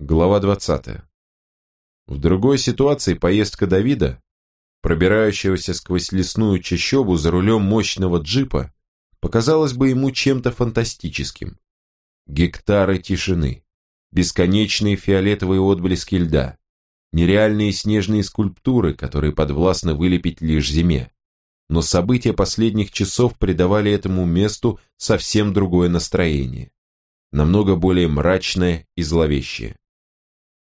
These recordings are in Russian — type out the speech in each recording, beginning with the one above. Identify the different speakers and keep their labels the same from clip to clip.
Speaker 1: Глава 20. В другой ситуации поездка Давида, пробирающегося сквозь лесную чащобу за рулем мощного джипа, показалась бы ему чем-то фантастическим. Гектары тишины, бесконечные фиолетовые отблески льда, нереальные снежные скульптуры, которые подвластны вылепить лишь зиме. Но события последних часов придавали этому месту совсем другое настроение, намного более мрачное и зловещее.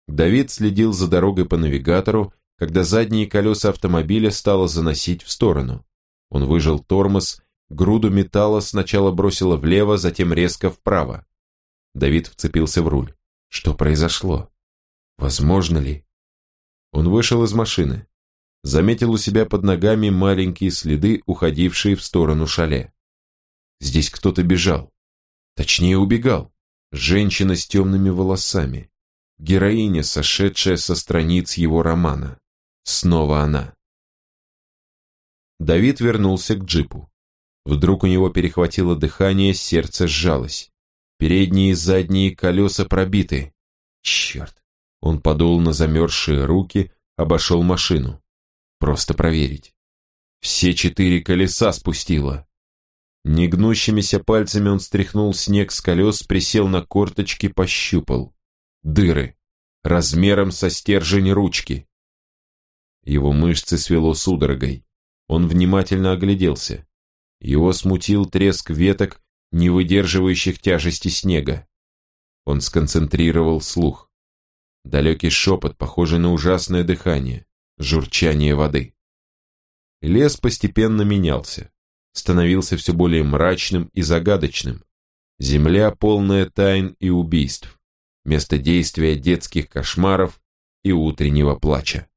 Speaker 1: Давид следил за дорогой по навигатору, когда задние колеса автомобиля стало заносить в сторону. Он выжал тормоз, груду металла сначала бросило влево, затем резко вправо. Давид вцепился в руль. Что произошло? Возможно ли? Он вышел из машины. Заметил у себя под ногами маленькие следы, уходившие в сторону шале. Здесь кто-то бежал. Точнее, убегал. Женщина с темными волосами героиня, сошедшая со страниц его романа. Снова она. Давид вернулся к джипу. Вдруг у него перехватило дыхание, сердце сжалось. Передние и задние колеса пробиты. Черт. Он подул на замерзшие руки, обошел машину. Просто проверить. Все четыре колеса спустило. Негнущимися пальцами он стряхнул снег с колес, присел на корточки, пощупал дыры, размером со стержень ручки. Его мышцы свело судорогой. Он внимательно огляделся. Его смутил треск веток, не выдерживающих тяжести снега. Он сконцентрировал слух. Далекий шепот, похожий на ужасное дыхание, журчание воды. Лес постепенно менялся, становился все более мрачным и загадочным. Земля, полная тайн и убийств место действия детских кошмаров и утреннего плача.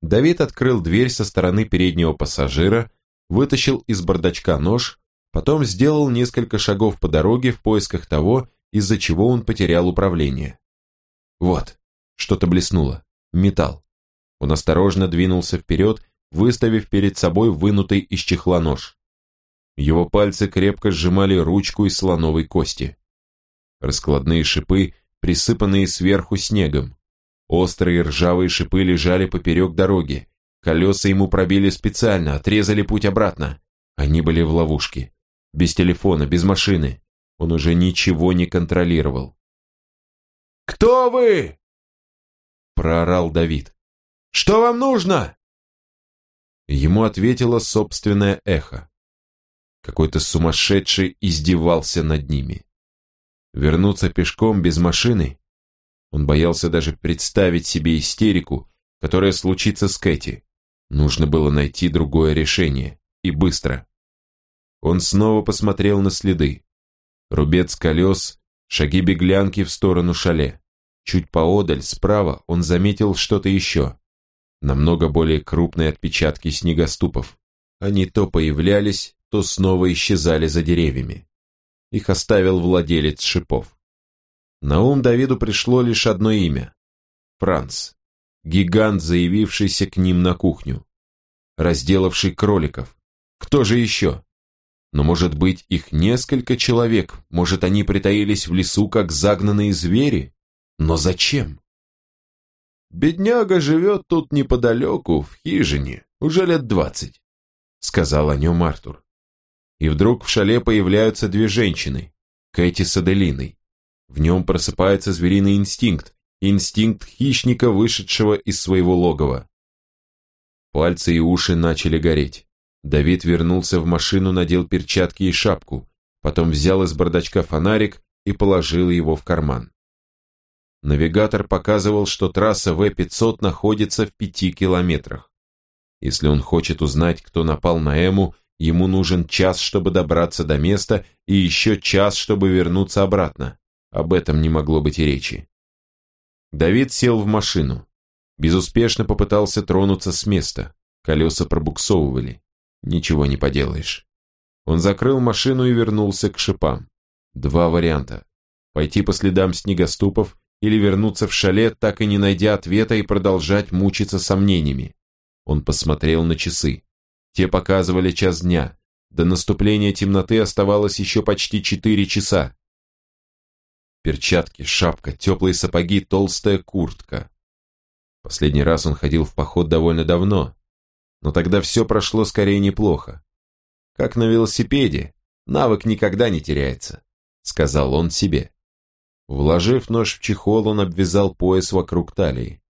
Speaker 1: Давид открыл дверь со стороны переднего пассажира, вытащил из бардачка нож, потом сделал несколько шагов по дороге в поисках того, из-за чего он потерял управление. Вот, что-то блеснуло. Металл. Он осторожно двинулся вперед, выставив перед собой вынутый из чехла нож. Его пальцы крепко сжимали ручку из слоновой кости. Раскладные шипы, присыпанные сверху снегом. Острые ржавые шипы лежали поперек дороги. Колеса ему пробили специально, отрезали путь обратно. Они были в ловушке. Без телефона, без машины. Он уже ничего не контролировал. «Кто вы?» Проорал Давид. «Что вам нужно?» Ему ответило собственное эхо. Какой-то сумасшедший издевался над ними. Вернуться пешком без машины? Он боялся даже представить себе истерику, которая случится с Кэти. Нужно было найти другое решение, и быстро. Он снова посмотрел на следы. Рубец колес, шаги беглянки в сторону шале. Чуть поодаль, справа, он заметил что-то еще. Намного более крупные отпечатки снегоступов. Они то появлялись, то снова исчезали за деревьями. Их оставил владелец шипов. На ум Давиду пришло лишь одно имя. Франц. Гигант, заявившийся к ним на кухню. Разделавший кроликов. Кто же еще? Но может быть их несколько человек, может они притаились в лесу, как загнанные звери? Но зачем? «Бедняга живет тут неподалеку, в хижине, уже лет двадцать», — сказал о нем Артур и вдруг в шале появляются две женщины, Кэти с Аделиной. В нем просыпается звериный инстинкт, инстинкт хищника, вышедшего из своего логова. Пальцы и уши начали гореть. Давид вернулся в машину, надел перчатки и шапку, потом взял из бардачка фонарик и положил его в карман. Навигатор показывал, что трасса В-500 находится в пяти километрах. Если он хочет узнать, кто напал на Эму, Ему нужен час, чтобы добраться до места, и еще час, чтобы вернуться обратно. Об этом не могло быть и речи. Давид сел в машину. Безуспешно попытался тронуться с места. Колеса пробуксовывали. Ничего не поделаешь. Он закрыл машину и вернулся к шипам. Два варианта. Пойти по следам снегоступов или вернуться в шале, так и не найдя ответа и продолжать мучиться сомнениями. Он посмотрел на часы. Те показывали час дня. До наступления темноты оставалось еще почти четыре часа. Перчатки, шапка, теплые сапоги, толстая куртка. Последний раз он ходил в поход довольно давно, но тогда все прошло скорее неплохо. Как на велосипеде, навык никогда не теряется, сказал он себе. Вложив нож в чехол, он обвязал пояс вокруг талии.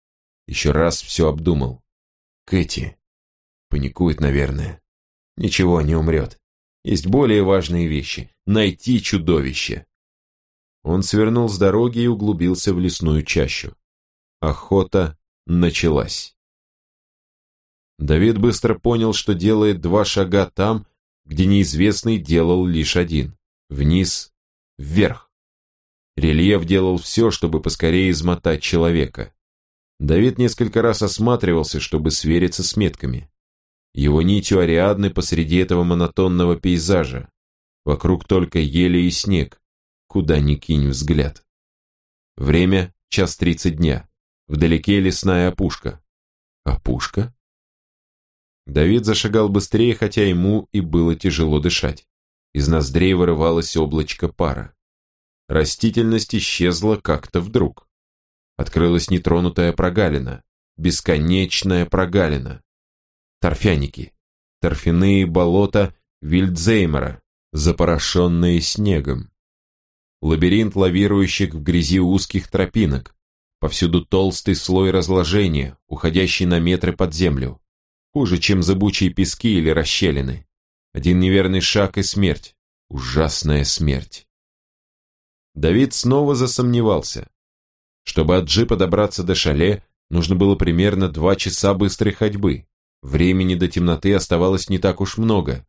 Speaker 1: Еще раз все обдумал. Кэти. Паникует, наверное. Ничего, не умрет. Есть более важные вещи. Найти чудовище. Он свернул с дороги и углубился в лесную чащу. Охота началась. Давид быстро понял, что делает два шага там, где неизвестный делал лишь один. Вниз, вверх. Рельеф делал все, чтобы поскорее измотать человека. Давид несколько раз осматривался, чтобы свериться с метками. Его нитью Ариадны посреди этого монотонного пейзажа. Вокруг только ели и снег, куда ни кинь взгляд. Время – час тридцать дня. Вдалеке лесная опушка. Опушка? Давид зашагал быстрее, хотя ему и было тяжело дышать. Из ноздрей вырывалось облачко пара. Растительность исчезла как-то вдруг. Открылась нетронутая прогалина, бесконечная прогалина. Торфяники, торфяные болота Вильдзеймера, запорошенные снегом. Лабиринт лавирующих в грязи узких тропинок, повсюду толстый слой разложения, уходящий на метры под землю. Хуже, чем зыбучие пески или расщелины. Один неверный шаг и смерть. Ужасная смерть. Давид снова засомневался. Чтобы от джипа добраться до шале, нужно было примерно два часа быстрой ходьбы. Времени до темноты оставалось не так уж много.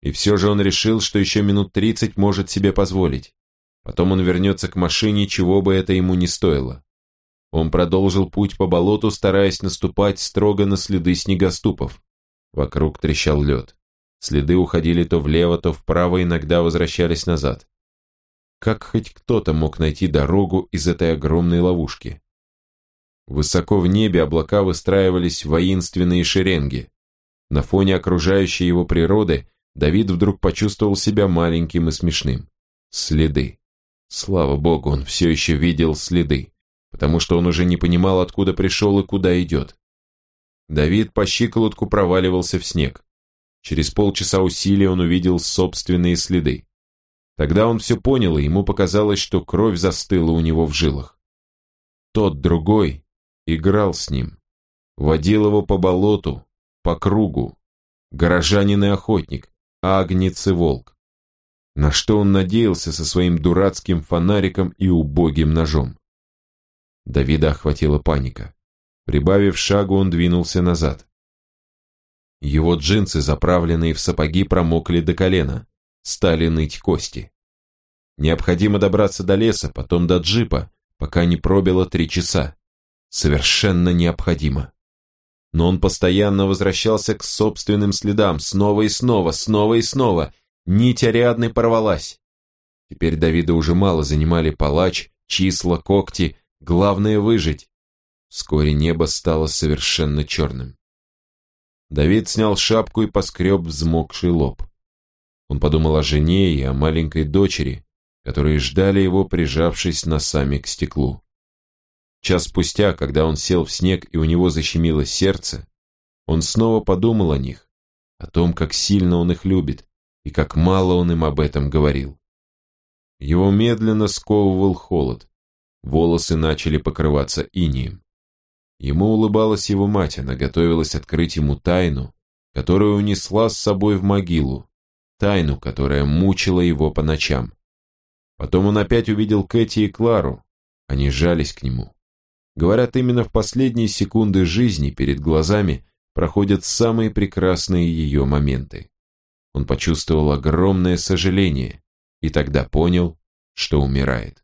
Speaker 1: И все же он решил, что еще минут тридцать может себе позволить. Потом он вернется к машине, чего бы это ему не стоило. Он продолжил путь по болоту, стараясь наступать строго на следы снегоступов. Вокруг трещал лед. Следы уходили то влево, то вправо, иногда возвращались назад. Как хоть кто-то мог найти дорогу из этой огромной ловушки? Высоко в небе облака выстраивались воинственные шеренги. На фоне окружающей его природы Давид вдруг почувствовал себя маленьким и смешным. Следы. Слава богу, он все еще видел следы, потому что он уже не понимал, откуда пришел и куда идет. Давид по щиколотку проваливался в снег. Через полчаса усилий он увидел собственные следы. Тогда он все понял, и ему показалось, что кровь застыла у него в жилах. Тот другой играл с ним, водил его по болоту, по кругу, горожанин и охотник, агнец и волк. На что он надеялся со своим дурацким фонариком и убогим ножом? Давида охватила паника. Прибавив шагу, он двинулся назад. Его джинсы, заправленные в сапоги, промокли до колена стали ныть кости. Необходимо добраться до леса, потом до джипа, пока не пробило три часа. Совершенно необходимо. Но он постоянно возвращался к собственным следам, снова и снова, снова и снова. Нить Ариадны порвалась. Теперь Давида уже мало занимали палач, числа, когти, главное выжить. Вскоре небо стало совершенно черным. Давид снял шапку и поскреб взмокший лоб. Он подумал о жене и о маленькой дочери, которые ждали его, прижавшись носами к стеклу. Час спустя, когда он сел в снег и у него защемило сердце, он снова подумал о них, о том, как сильно он их любит и как мало он им об этом говорил. Его медленно сковывал холод, волосы начали покрываться инием. Ему улыбалась его мать, она готовилась открыть ему тайну, которую унесла с собой в могилу, тайну, которая мучила его по ночам. Потом он опять увидел Кэти и Клару. Они жались к нему. Говорят, именно в последние секунды жизни перед глазами проходят самые прекрасные ее моменты. Он почувствовал огромное сожаление и тогда понял, что умирает.